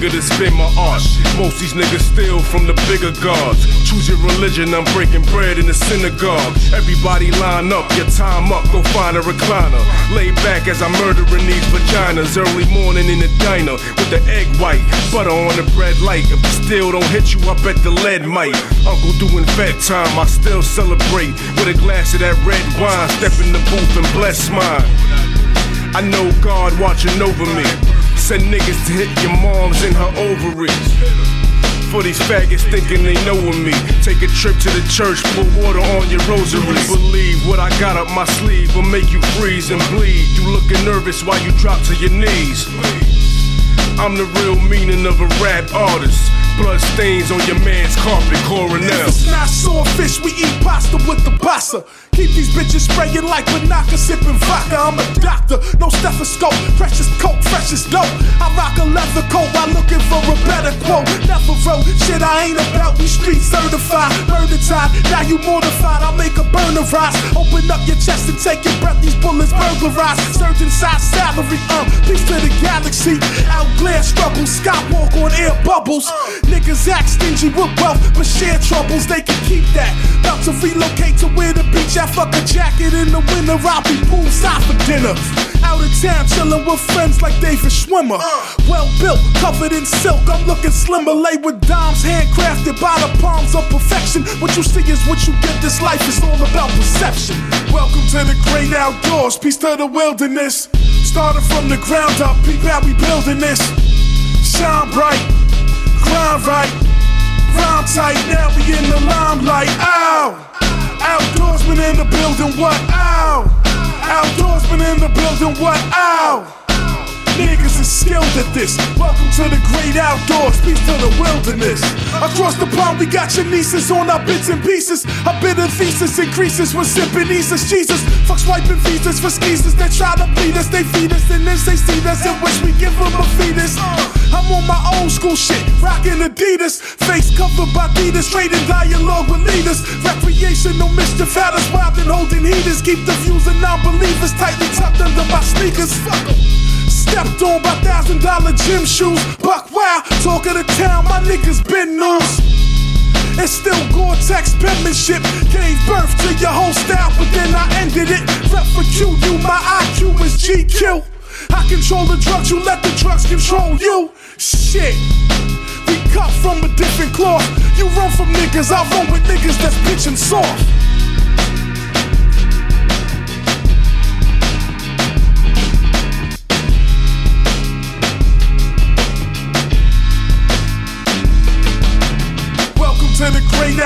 to spin my art. Most these niggas steal from the bigger gods. Choose your religion, I'm breaking bread in the synagogue. Everybody line up, your time up, go find a recliner. Lay back as I'm murdering these vaginas. Early morning in the diner with the egg white, butter on the bread light. If it still don't hit you, I bet the lead might. Uncle doing vet time, I still celebrate with a glass of that red wine. Step in the booth and bless mine. I know God watching over me. Send niggas to hit your moms in her ovaries. For these faggots thinking they knowin' me. Take a trip to the church, put water on your rosary. Believe what I got up my sleeve will make you freeze and bleed. You looking nervous while you drop to your knees. I'm the real meaning of a rap artist. Blood stains on your man's carpet, Coronel. It's not swordfish, we eat pasta with the pasta. Keep these bitches spraying like Banaka, sipping vodka. I'm a doctor, no stethoscope, precious coke, freshest dope. I rock a leather coat while looking for a better quote. Never wrote shit I ain't about, we street certified. Murder time, now you mortified. I'll make a burner rise. Open up your chest and take your breath, these bullets burglarize. Surgeon size salary, uh, peace to the galaxy. Outglare struggle, skywalk on air bubbles. Niggas act stingy with wealth, but share troubles, they can keep that. About to relocate to where the beach at, fuck a jacket in the winter, I'll be poolside for dinner. Out of town, chillin' with friends like David Schwimmer. Well built, covered in silk, I'm looking slimmer, laid with dimes, handcrafted by the palms of perfection. What you see is what you get, this life is all about perception. Welcome to the great outdoors, peace to the wilderness. Started from the ground up, peep how we building this. Shine bright grind right. Round tight, now we in the limelight. Ow! Outdoorsman in the building, what? Ow! Outdoorsman in the building, what? Ow! Niggas is skilled at this. Welcome to the great outdoors, peace to the wilderness. Across the pond, we got your nieces on our bits and pieces. A bit of thesis increases when sipping Jesus. Jesus, fuck swiping visas for skeezers that try to bleed us. They feed us and then they see us and wish we give them a fetus. I'm on my old school shit, rocking Adidas. Face covered by Adidas, trading dialogue with leaders. Recreational mischief, had us wild and holding heaters. Keep the views of non believers tightly tucked under my sneakers. Fuck 'em. Stepped on by thousand dollar gym shoes. Buck wow, talk of the town, my niggas been news. It's still Gore-Tex penmanship. Gave birth to your whole style, but then I ended it. Rep for Q, you, my IQ is GQ. I control the drugs, you let the drugs control you. Shit. We cut from a different cloth. You run from niggas, I run with niggas that's pitching soft.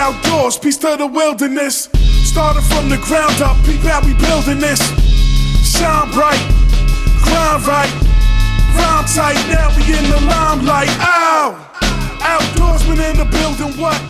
Outdoors, peace to the wilderness. Started from the ground up, peep how we building this. Shine bright, grind right, rhyme tight, now we in the limelight. Ow! Outdoorsman in the building, what?